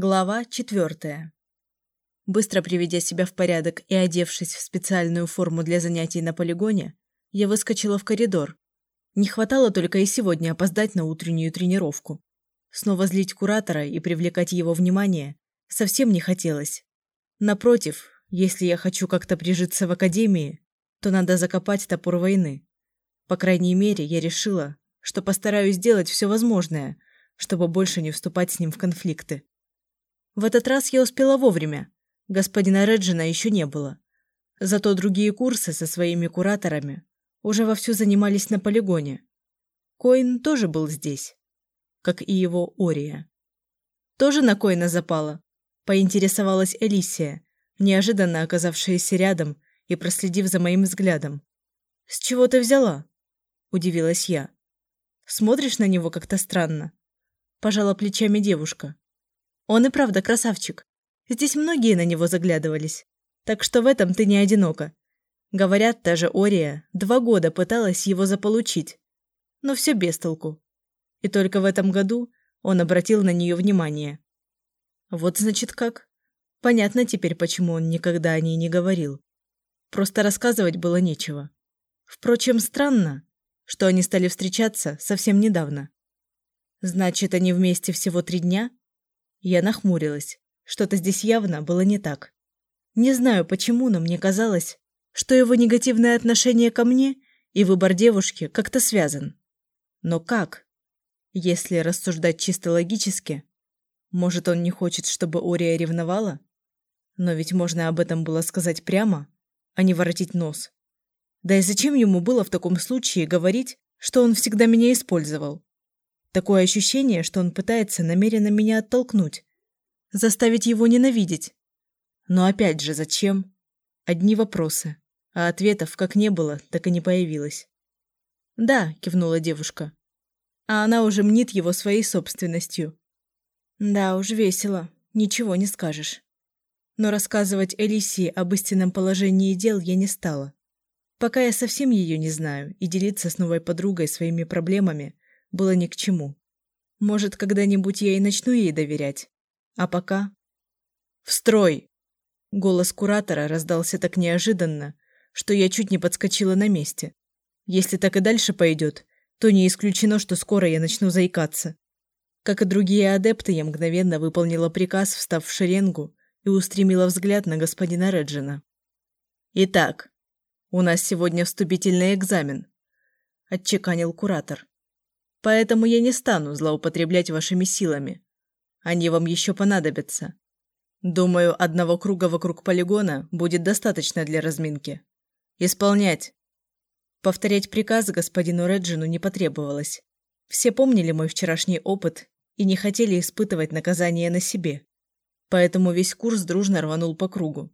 Глава четвертая. Быстро приведя себя в порядок и одевшись в специальную форму для занятий на полигоне, я выскочила в коридор. Не хватало только и сегодня опоздать на утреннюю тренировку. Снова злить куратора и привлекать его внимание совсем не хотелось. Напротив, если я хочу как-то прижиться в академии, то надо закопать топор войны. По крайней мере, я решила, что постараюсь сделать все возможное, чтобы больше не вступать с ним в конфликты. В этот раз я успела вовремя. Господина Реджина еще не было. Зато другие курсы со своими кураторами уже вовсю занимались на полигоне. Коин тоже был здесь, как и его Ория. «Тоже на Коина запала?» – поинтересовалась Элисия, неожиданно оказавшаяся рядом и проследив за моим взглядом. «С чего ты взяла?» – удивилась я. «Смотришь на него как-то странно», – пожала плечами девушка. Он и правда красавчик. Здесь многие на него заглядывались. Так что в этом ты не одинока. Говорят, та же Ория два года пыталась его заполучить. Но все без толку. И только в этом году он обратил на нее внимание. Вот значит как. Понятно теперь, почему он никогда о ней не говорил. Просто рассказывать было нечего. Впрочем, странно, что они стали встречаться совсем недавно. Значит, они вместе всего три дня? Я нахмурилась. Что-то здесь явно было не так. Не знаю почему, но мне казалось, что его негативное отношение ко мне и выбор девушки как-то связан. Но как? Если рассуждать чисто логически, может, он не хочет, чтобы Ория ревновала? Но ведь можно об этом было сказать прямо, а не воротить нос. Да и зачем ему было в таком случае говорить, что он всегда меня использовал? Такое ощущение, что он пытается намеренно меня оттолкнуть, заставить его ненавидеть. Но опять же, зачем? Одни вопросы, а ответов как не было, так и не появилось. «Да», – кивнула девушка. А она уже мнит его своей собственностью. Да уж весело, ничего не скажешь. Но рассказывать Элисии об истинном положении дел я не стала. Пока я совсем ее не знаю, и делиться с новой подругой своими проблемами было ни к чему. Может, когда-нибудь я и начну ей доверять. А пока... «В строй!» Голос куратора раздался так неожиданно, что я чуть не подскочила на месте. Если так и дальше пойдет, то не исключено, что скоро я начну заикаться. Как и другие адепты, я мгновенно выполнила приказ, встав в шеренгу и устремила взгляд на господина Реджина. «Итак, у нас сегодня вступительный экзамен», – отчеканил куратор. Поэтому я не стану злоупотреблять вашими силами. Они вам еще понадобятся. Думаю, одного круга вокруг полигона будет достаточно для разминки. Исполнять. Повторять приказ господину Реджину не потребовалось. Все помнили мой вчерашний опыт и не хотели испытывать наказание на себе. Поэтому весь курс дружно рванул по кругу.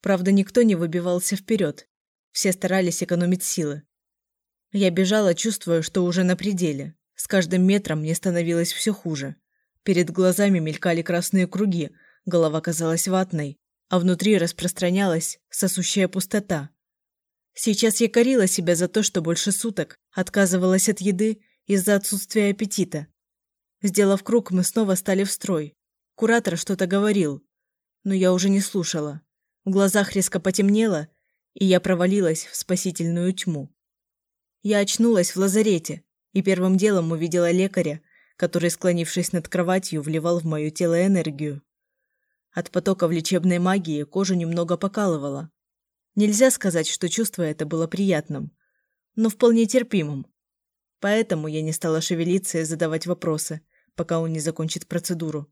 Правда, никто не выбивался вперед. Все старались экономить силы. Я бежала, чувствуя, что уже на пределе. С каждым метром мне становилось все хуже. Перед глазами мелькали красные круги, голова казалась ватной, а внутри распространялась сосущая пустота. Сейчас я корила себя за то, что больше суток отказывалась от еды из-за отсутствия аппетита. Сделав круг, мы снова стали в строй. Куратор что-то говорил, но я уже не слушала. В глазах резко потемнело, и я провалилась в спасительную тьму. Я очнулась в лазарете и первым делом увидела лекаря, который, склонившись над кроватью, вливал в мое тело энергию. От потока в лечебной магии кожу немного покалывало. Нельзя сказать, что чувство это было приятным, но вполне терпимым. Поэтому я не стала шевелиться и задавать вопросы, пока он не закончит процедуру.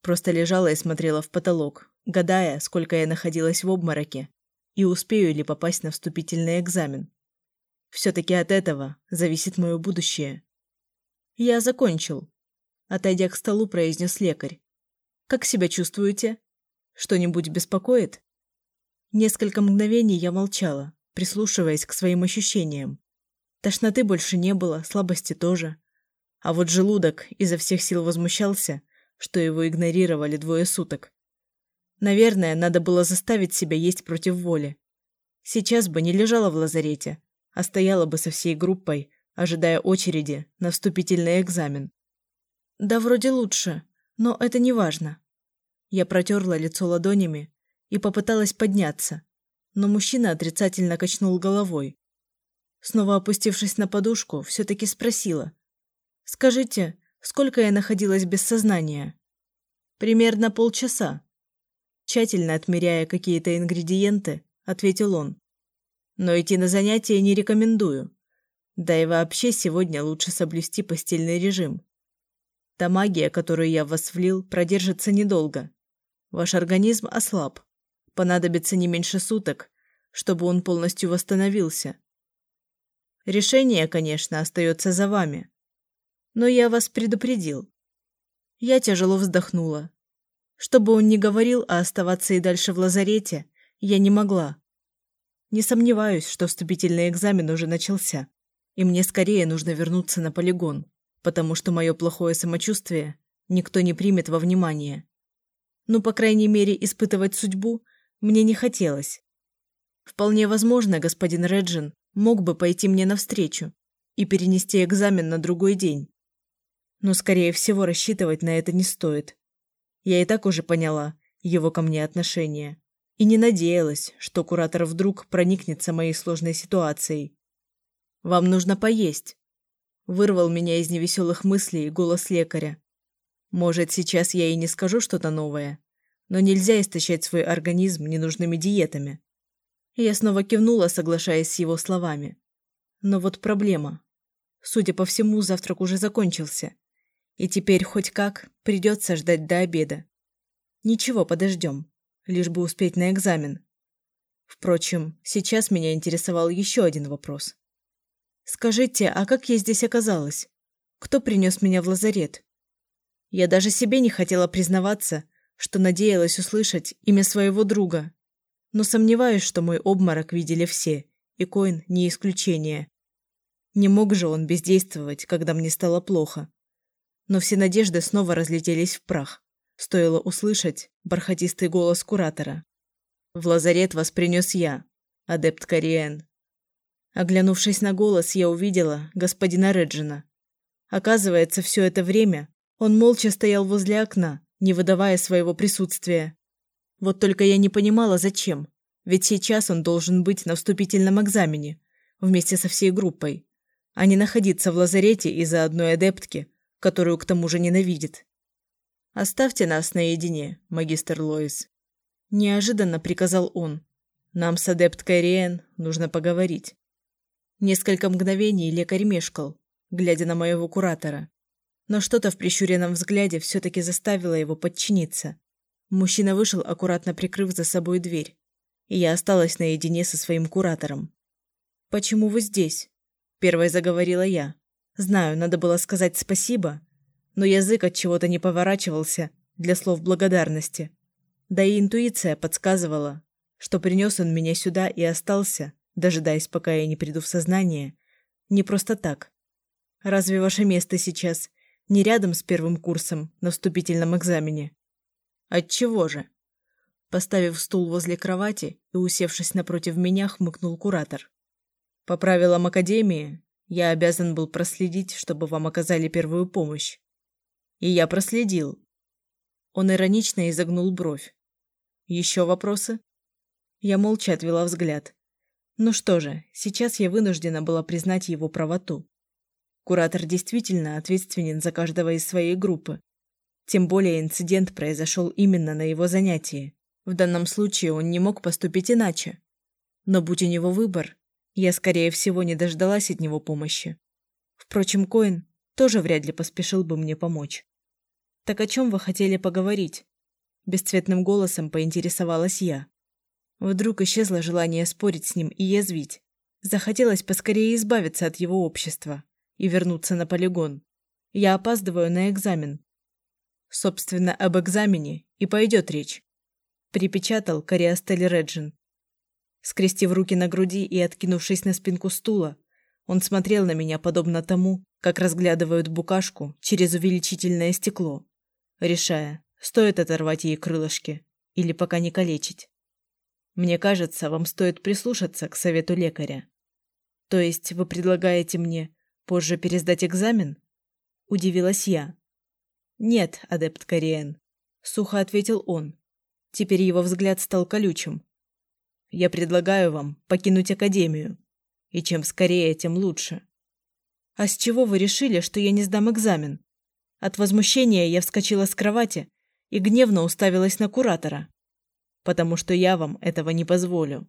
Просто лежала и смотрела в потолок, гадая, сколько я находилась в обмороке и успею ли попасть на вступительный экзамен. Все-таки от этого зависит мое будущее. Я закончил. Отойдя к столу, произнес лекарь. Как себя чувствуете? Что-нибудь беспокоит? Несколько мгновений я молчала, прислушиваясь к своим ощущениям. Тошноты больше не было, слабости тоже. А вот желудок изо всех сил возмущался, что его игнорировали двое суток. Наверное, надо было заставить себя есть против воли. Сейчас бы не лежала в лазарете, а стояла бы со всей группой, ожидая очереди на вступительный экзамен. Да вроде лучше, но это не важно. Я протерла лицо ладонями и попыталась подняться, но мужчина отрицательно качнул головой. Снова опустившись на подушку, все-таки спросила. «Скажите, сколько я находилась без сознания?» «Примерно полчаса». Тщательно отмеряя какие-то ингредиенты, ответил он. «Но идти на занятия не рекомендую. Да и вообще сегодня лучше соблюсти постельный режим. Та магия, которую я в вас влил, продержится недолго. Ваш организм ослаб. Понадобится не меньше суток, чтобы он полностью восстановился. Решение, конечно, остается за вами. Но я вас предупредил. Я тяжело вздохнула. Что бы он ни говорил, а оставаться и дальше в лазарете, я не могла. Не сомневаюсь, что вступительный экзамен уже начался и мне скорее нужно вернуться на полигон, потому что мое плохое самочувствие никто не примет во внимание. Ну, по крайней мере, испытывать судьбу мне не хотелось. Вполне возможно, господин Реджин мог бы пойти мне навстречу и перенести экзамен на другой день. Но, скорее всего, рассчитывать на это не стоит. Я и так уже поняла его ко мне отношение и не надеялась, что куратор вдруг проникнется моей сложной ситуацией вам нужно поесть. Вырвал меня из невеселых мыслей голос лекаря. Может, сейчас я и не скажу что-то новое, но нельзя истощать свой организм ненужными диетами. Я снова кивнула, соглашаясь с его словами. Но вот проблема. Судя по всему, завтрак уже закончился. И теперь хоть как придется ждать до обеда. Ничего, подождем. Лишь бы успеть на экзамен. Впрочем, сейчас меня интересовал еще один вопрос. Скажите, а как я здесь оказалась? Кто принес меня в лазарет? Я даже себе не хотела признаваться, что надеялась услышать имя своего друга. Но сомневаюсь, что мой обморок видели все, и Коин не исключение. Не мог же он бездействовать, когда мне стало плохо. Но все надежды снова разлетелись в прах. Стоило услышать бархатистый голос куратора. «В лазарет вас принес я, адепт Кориен. Оглянувшись на голос, я увидела господина Реджина. Оказывается, все это время он молча стоял возле окна, не выдавая своего присутствия. Вот только я не понимала, зачем. Ведь сейчас он должен быть на вступительном экзамене, вместе со всей группой, а не находиться в лазарете из-за одной адептки, которую к тому же ненавидит. «Оставьте нас наедине, магистр Лоис», – неожиданно приказал он. «Нам с адепткой Риэн нужно поговорить». Несколько мгновений лекарь мешкал, глядя на моего куратора. Но что-то в прищуренном взгляде все-таки заставило его подчиниться. Мужчина вышел, аккуратно прикрыв за собой дверь. И я осталась наедине со своим куратором. «Почему вы здесь?» Первой заговорила я. Знаю, надо было сказать спасибо, но язык от чего-то не поворачивался для слов благодарности. Да и интуиция подсказывала, что принес он меня сюда и остался дожидаясь, пока я не приду в сознание, не просто так. Разве ваше место сейчас не рядом с первым курсом на вступительном экзамене? Отчего же? Поставив стул возле кровати и усевшись напротив меня, хмыкнул куратор. По правилам академии, я обязан был проследить, чтобы вам оказали первую помощь. И я проследил. Он иронично изогнул бровь. Еще вопросы? Я молча отвела взгляд. Ну что же, сейчас я вынуждена была признать его правоту. Куратор действительно ответственен за каждого из своей группы. Тем более инцидент произошел именно на его занятии. В данном случае он не мог поступить иначе. Но будь у него выбор, я, скорее всего, не дождалась от него помощи. Впрочем, Коин тоже вряд ли поспешил бы мне помочь. «Так о чем вы хотели поговорить?» Бесцветным голосом поинтересовалась я. Вдруг исчезло желание спорить с ним и язвить. Захотелось поскорее избавиться от его общества и вернуться на полигон. Я опаздываю на экзамен. Собственно, об экзамене и пойдет речь. Припечатал Кориастель Реджин. Скрестив руки на груди и откинувшись на спинку стула, он смотрел на меня подобно тому, как разглядывают букашку через увеличительное стекло, решая, стоит оторвать ей крылышки или пока не калечить. Мне кажется, вам стоит прислушаться к совету лекаря. То есть вы предлагаете мне позже пересдать экзамен? Удивилась я. Нет, адепт Кориен. Сухо ответил он. Теперь его взгляд стал колючим. «Я предлагаю вам покинуть Академию. И чем скорее, тем лучше». «А с чего вы решили, что я не сдам экзамен?» От возмущения я вскочила с кровати и гневно уставилась на куратора. «Потому что я вам этого не позволю».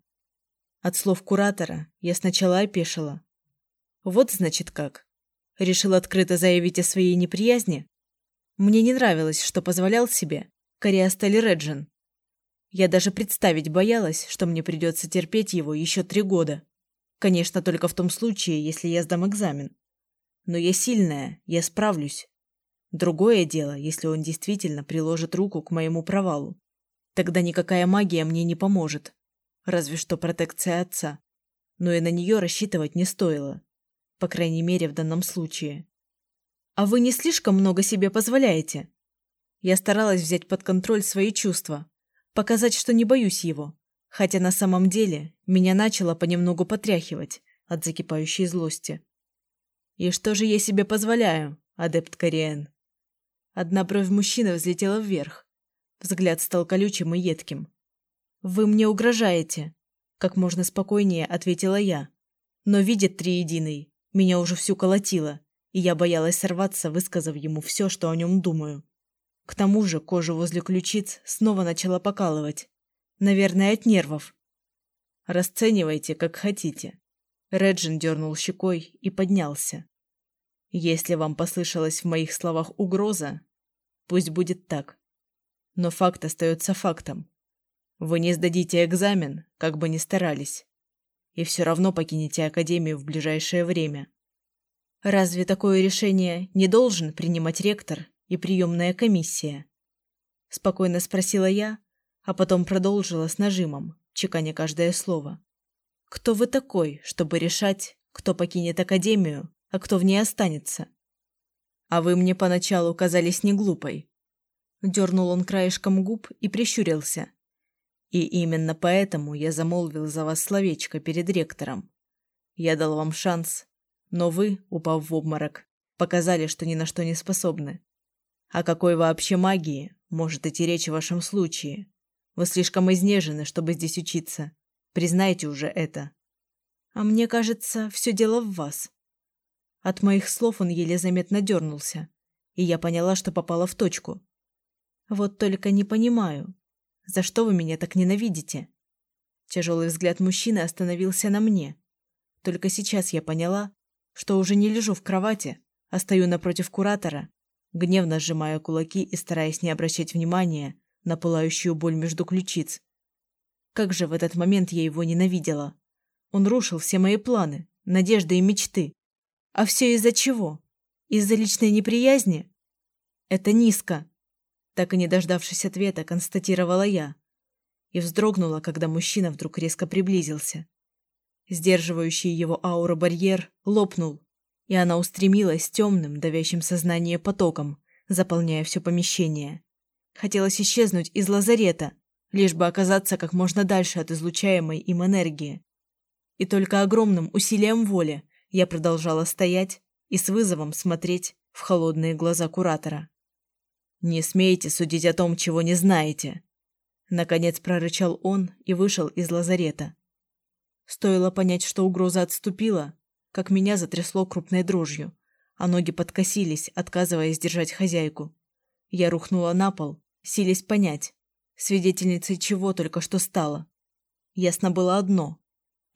От слов куратора я сначала опешила. Вот значит как. Решил открыто заявить о своей неприязни? Мне не нравилось, что позволял себе Кориастель Реджин. Я даже представить боялась, что мне придется терпеть его еще три года. Конечно, только в том случае, если я сдам экзамен. Но я сильная, я справлюсь. Другое дело, если он действительно приложит руку к моему провалу. Тогда никакая магия мне не поможет. Разве что протекция отца. Но и на нее рассчитывать не стоило. По крайней мере, в данном случае. А вы не слишком много себе позволяете? Я старалась взять под контроль свои чувства, показать, что не боюсь его, хотя на самом деле меня начало понемногу потряхивать от закипающей злости. И что же я себе позволяю, адепт Кориэн? Одна бровь мужчины взлетела вверх. Взгляд стал колючим и едким. «Вы мне угрожаете», — как можно спокойнее ответила я. Но видит Триединый, меня уже всю колотило, и я боялась сорваться, высказав ему все, что о нем думаю. К тому же кожа возле ключиц снова начала покалывать. Наверное, от нервов. Расценивайте, как хотите. Реджин дернул щекой и поднялся. Если вам послышалась в моих словах угроза, пусть будет так. Но факт остается фактом. Вы не сдадите экзамен, как бы ни старались и все равно покинете Академию в ближайшее время. Разве такое решение не должен принимать ректор и приемная комиссия? Спокойно спросила я, а потом продолжила с нажимом, чеканя каждое слово. Кто вы такой, чтобы решать, кто покинет Академию, а кто в ней останется? А вы мне поначалу казались не глупой. Дернул он краешком губ и прищурился, и именно поэтому я замолвил за вас словечко перед ректором. Я дал вам шанс, но вы, упав в обморок, показали, что ни на что не способны. О какой вообще магии может идти речь в вашем случае? Вы слишком изнежены, чтобы здесь учиться. Признайте уже это. А мне кажется, все дело в вас. От моих слов он еле заметно дернулся, и я поняла, что попала в точку. Вот только не понимаю, за что вы меня так ненавидите?» Тяжелый взгляд мужчины остановился на мне. Только сейчас я поняла, что уже не лежу в кровати, а стою напротив куратора, гневно сжимая кулаки и стараясь не обращать внимания на пылающую боль между ключиц. Как же в этот момент я его ненавидела. Он рушил все мои планы, надежды и мечты. А все из-за чего? Из-за личной неприязни? Это низко. Так и не дождавшись ответа, констатировала я. И вздрогнула, когда мужчина вдруг резко приблизился. Сдерживающий его ауру барьер лопнул, и она устремилась темным, давящим сознание потоком, заполняя все помещение. Хотелось исчезнуть из лазарета, лишь бы оказаться как можно дальше от излучаемой им энергии. И только огромным усилием воли я продолжала стоять и с вызовом смотреть в холодные глаза куратора. «Не смейте судить о том, чего не знаете!» Наконец прорычал он и вышел из лазарета. Стоило понять, что угроза отступила, как меня затрясло крупной дрожью, а ноги подкосились, отказываясь держать хозяйку. Я рухнула на пол, силясь понять, свидетельницей чего только что стало. Ясно было одно.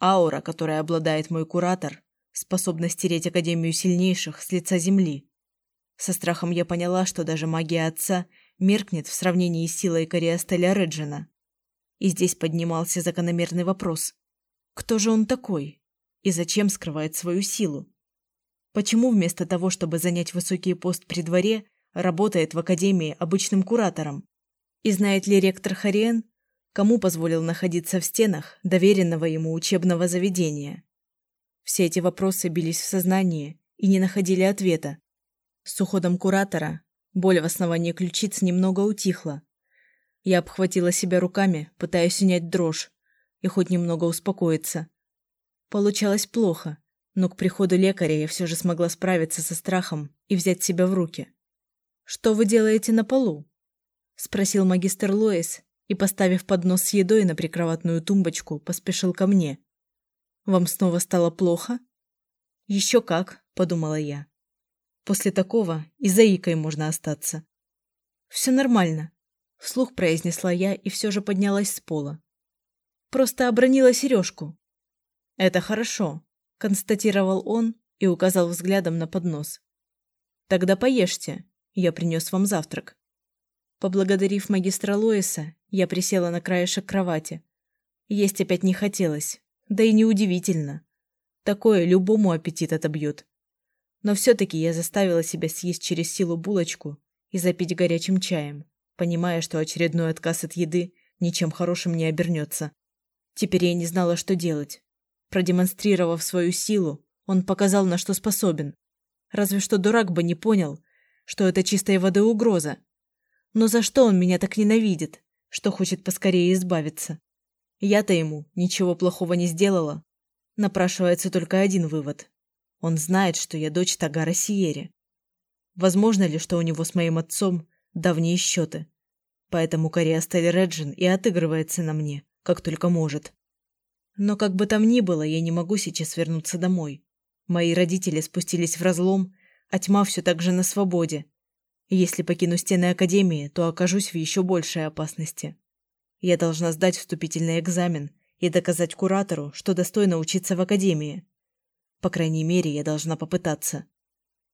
Аура, которой обладает мой куратор, способна стереть Академию сильнейших с лица земли. Со страхом я поняла, что даже магия отца меркнет в сравнении с силой Кориастеля Реджина. И здесь поднимался закономерный вопрос. Кто же он такой? И зачем скрывает свою силу? Почему вместо того, чтобы занять высокий пост при дворе, работает в академии обычным куратором? И знает ли ректор Хариен, кому позволил находиться в стенах доверенного ему учебного заведения? Все эти вопросы бились в сознании и не находили ответа. С уходом куратора боль в основании ключиц немного утихла. Я обхватила себя руками, пытаясь унять дрожь и хоть немного успокоиться. Получалось плохо, но к приходу лекаря я все же смогла справиться со страхом и взять себя в руки. «Что вы делаете на полу?» Спросил магистр Лоис и, поставив поднос с едой на прикроватную тумбочку, поспешил ко мне. «Вам снова стало плохо?» «Еще как», — подумала я. «После такого и заикой можно остаться». «Все нормально», — вслух произнесла я и все же поднялась с пола. «Просто обронила сережку». «Это хорошо», — констатировал он и указал взглядом на поднос. «Тогда поешьте, я принес вам завтрак». Поблагодарив магистра Лоиса, я присела на краешек кровати. Есть опять не хотелось, да и неудивительно. Такое любому аппетит отобьет. Но все-таки я заставила себя съесть через силу булочку и запить горячим чаем, понимая, что очередной отказ от еды ничем хорошим не обернется. Теперь я не знала, что делать. Продемонстрировав свою силу, он показал, на что способен. Разве что дурак бы не понял, что это чистой воды угроза. Но за что он меня так ненавидит, что хочет поскорее избавиться? Я-то ему ничего плохого не сделала. Напрашивается только один вывод. Он знает, что я дочь Тагара Сиери. Возможно ли, что у него с моим отцом давние счеты? Поэтому Кориастель Реджин и отыгрывается на мне, как только может. Но как бы там ни было, я не могу сейчас вернуться домой. Мои родители спустились в разлом, а тьма все так же на свободе. если покину стены Академии, то окажусь в еще большей опасности. Я должна сдать вступительный экзамен и доказать куратору, что достойна учиться в Академии. По крайней мере, я должна попытаться.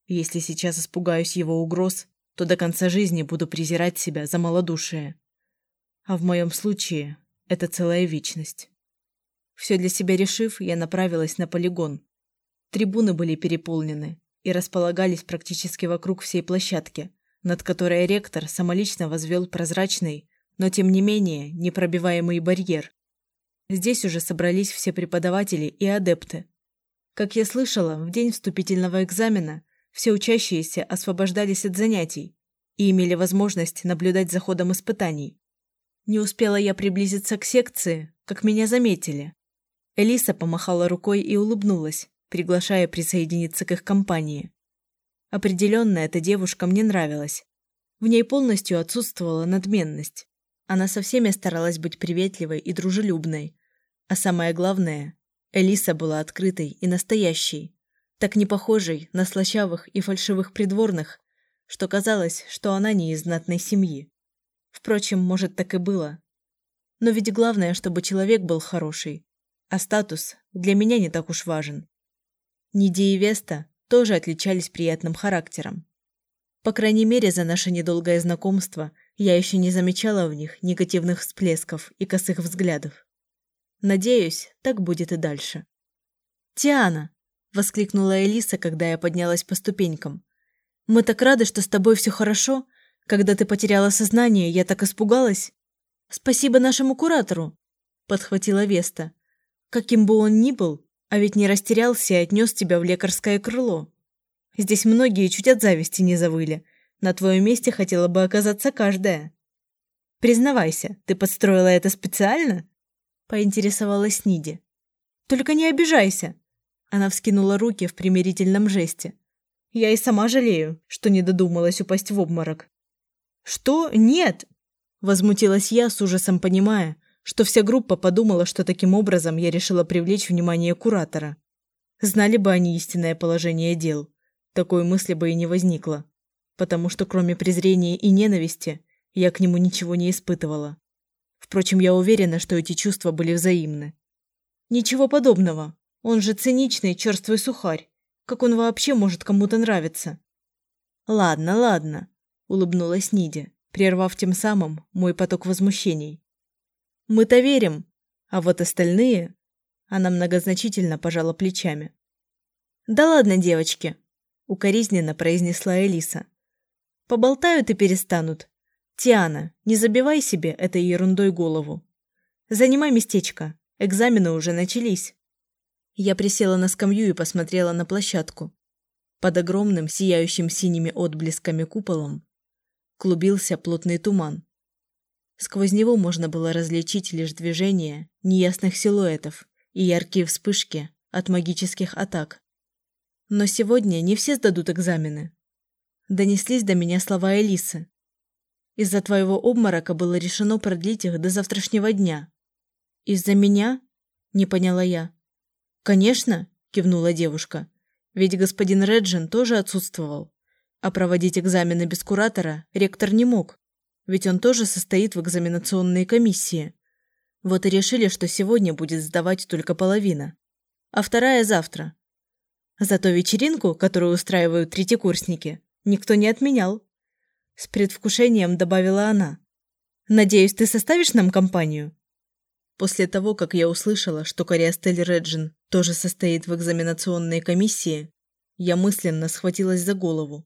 Если сейчас испугаюсь его угроз, то до конца жизни буду презирать себя за малодушие. А в моем случае это целая вечность. Все для себя решив, я направилась на полигон. Трибуны были переполнены и располагались практически вокруг всей площадки, над которой ректор самолично возвел прозрачный, но тем не менее непробиваемый барьер. Здесь уже собрались все преподаватели и адепты. Как я слышала, в день вступительного экзамена все учащиеся освобождались от занятий и имели возможность наблюдать за ходом испытаний. Не успела я приблизиться к секции, как меня заметили. Элиса помахала рукой и улыбнулась, приглашая присоединиться к их компании. Определенно эта девушка мне нравилась. В ней полностью отсутствовала надменность. Она со всеми старалась быть приветливой и дружелюбной. А самое главное, Элиса была открытой и настоящей, так не похожей на слащавых и фальшивых придворных, что казалось, что она не из знатной семьи. Впрочем, может, так и было. Но ведь главное, чтобы человек был хороший, а статус для меня не так уж важен. Ниди и Веста тоже отличались приятным характером. По крайней мере, за наше недолгое знакомство я еще не замечала в них негативных всплесков и косых взглядов. Надеюсь, так будет и дальше. «Тиана!» – воскликнула Элиса, когда я поднялась по ступенькам. «Мы так рады, что с тобой все хорошо. Когда ты потеряла сознание, я так испугалась. Спасибо нашему куратору!» – подхватила Веста. Каким бы он ни был, а ведь не растерялся и отнес тебя в лекарское крыло. Здесь многие чуть от зависти не завыли. На твоем месте хотела бы оказаться каждая. Признавайся, ты подстроила это специально? Поинтересовалась Ниди. Только не обижайся. Она вскинула руки в примирительном жесте. Я и сама жалею, что не додумалась упасть в обморок. Что? Нет! Возмутилась я с ужасом понимая, что вся группа подумала, что таким образом я решила привлечь внимание куратора. Знали бы они истинное положение дел. Такой мысли бы и не возникло. Потому что кроме презрения и ненависти, я к нему ничего не испытывала. Впрочем, я уверена, что эти чувства были взаимны. Ничего подобного. Он же циничный, черствый сухарь. Как он вообще может кому-то нравиться? Ладно, ладно, улыбнулась Ниди, прервав тем самым мой поток возмущений. Мы-то верим, а вот остальные...» Она многозначительно пожала плечами. «Да ладно, девочки», — укоризненно произнесла Элиса. «Поболтают и перестанут. Тиана, не забивай себе этой ерундой голову. Занимай местечко, экзамены уже начались». Я присела на скамью и посмотрела на площадку. Под огромным, сияющим синими отблесками куполом клубился плотный туман. Сквозь него можно было различить лишь движения неясных силуэтов и яркие вспышки от магических атак. Но сегодня не все сдадут экзамены. Донеслись до меня слова Элисы. Из-за твоего обморока было решено продлить их до завтрашнего дня. Из-за меня? Не поняла я. Конечно, кивнула девушка. Ведь господин Реджин тоже отсутствовал. А проводить экзамены без куратора ректор не мог. Ведь он тоже состоит в экзаменационной комиссии. Вот и решили, что сегодня будет сдавать только половина. А вторая завтра. Зато вечеринку, которую устраивают третьекурсники, никто не отменял. С предвкушением добавила она. «Надеюсь, ты составишь нам компанию?» После того, как я услышала, что Кориастель Реджин тоже состоит в экзаменационной комиссии, я мысленно схватилась за голову.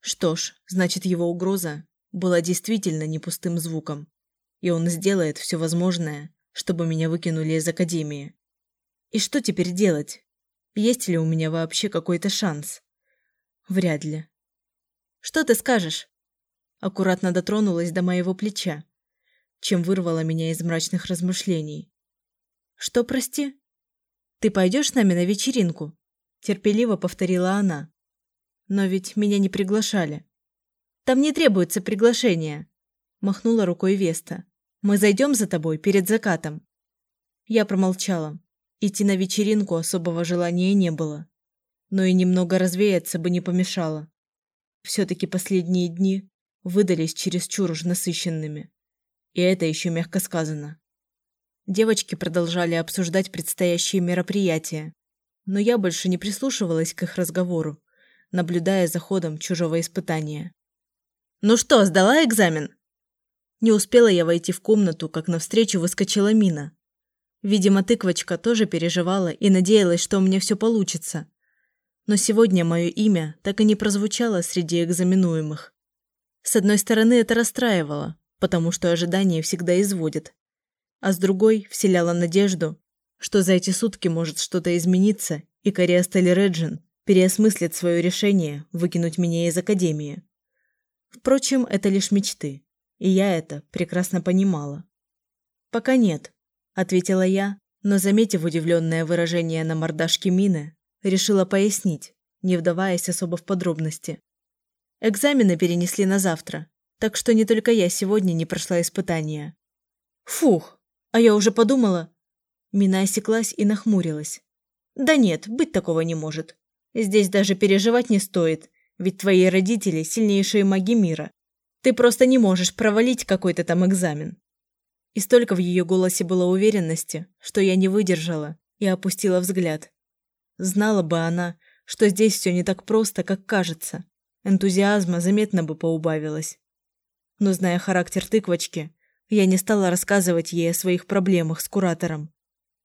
Что ж, значит, его угроза была действительно не пустым звуком, и он сделает все возможное, чтобы меня выкинули из академии. И что теперь делать? Есть ли у меня вообще какой-то шанс? Вряд ли. Что ты скажешь? аккуратно дотронулась до моего плеча, чем вырвала меня из мрачных размышлений. «Что, прости?» «Ты пойдешь с нами на вечеринку?» терпеливо повторила она. «Но ведь меня не приглашали». «Там не требуется приглашение», махнула рукой Веста. «Мы зайдем за тобой перед закатом». Я промолчала. Идти на вечеринку особого желания не было. Но и немного развеяться бы не помешало. Все-таки последние дни выдались чересчур уж насыщенными. И это еще мягко сказано. Девочки продолжали обсуждать предстоящие мероприятия, но я больше не прислушивалась к их разговору, наблюдая за ходом чужого испытания. «Ну что, сдала экзамен?» Не успела я войти в комнату, как навстречу выскочила Мина. Видимо, тыквочка тоже переживала и надеялась, что у меня все получится. Но сегодня мое имя так и не прозвучало среди экзаменуемых. С одной стороны, это расстраивало, потому что ожидание всегда изводит. А с другой, вселяло надежду, что за эти сутки может что-то измениться, и Кориастель Реджин переосмыслит свое решение выкинуть меня из Академии. Впрочем, это лишь мечты, и я это прекрасно понимала. «Пока нет», – ответила я, но, заметив удивленное выражение на мордашке Мины, решила пояснить, не вдаваясь особо в подробности. Экзамены перенесли на завтра, так что не только я сегодня не прошла испытания. Фух, а я уже подумала. Мина осеклась и нахмурилась. Да нет, быть такого не может. Здесь даже переживать не стоит, ведь твои родители – сильнейшие маги мира. Ты просто не можешь провалить какой-то там экзамен. И столько в ее голосе было уверенности, что я не выдержала и опустила взгляд. Знала бы она, что здесь все не так просто, как кажется. Энтузиазма заметно бы поубавилось. Но зная характер тыквочки, я не стала рассказывать ей о своих проблемах с куратором.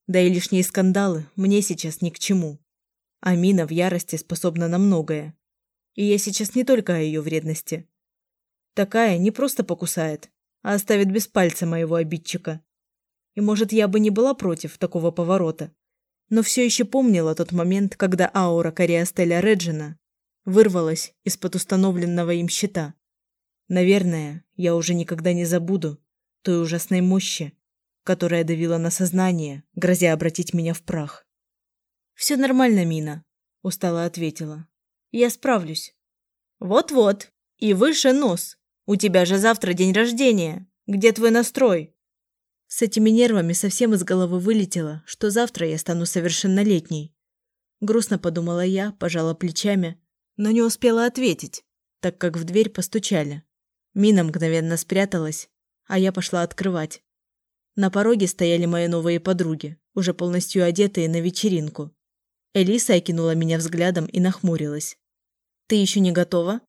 Да и лишние скандалы мне сейчас ни к чему. Амина в ярости способна на многое. И я сейчас не только о ее вредности. Такая не просто покусает, а оставит без пальца моего обидчика. И может, я бы не была против такого поворота, но все еще помнила тот момент, когда аура Кориастеля Реджина вырвалась из-под установленного им щита. Наверное, я уже никогда не забуду той ужасной мощи, которая давила на сознание, грозя обратить меня в прах. «Все нормально, Мина», – устало ответила. «Я справлюсь». «Вот-вот, и выше нос. У тебя же завтра день рождения. Где твой настрой?» С этими нервами совсем из головы вылетело, что завтра я стану совершеннолетней. Грустно подумала я, пожала плечами но не успела ответить, так как в дверь постучали. Мина мгновенно спряталась, а я пошла открывать. На пороге стояли мои новые подруги, уже полностью одетые на вечеринку. Элиса окинула меня взглядом и нахмурилась. «Ты еще не готова?»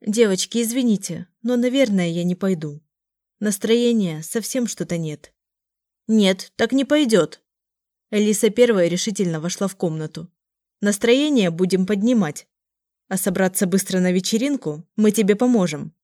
«Девочки, извините, но, наверное, я не пойду. Настроения совсем что-то нет». «Нет, так не пойдет». Элиса первая решительно вошла в комнату. «Настроение будем поднимать. А собраться быстро на вечеринку мы тебе поможем.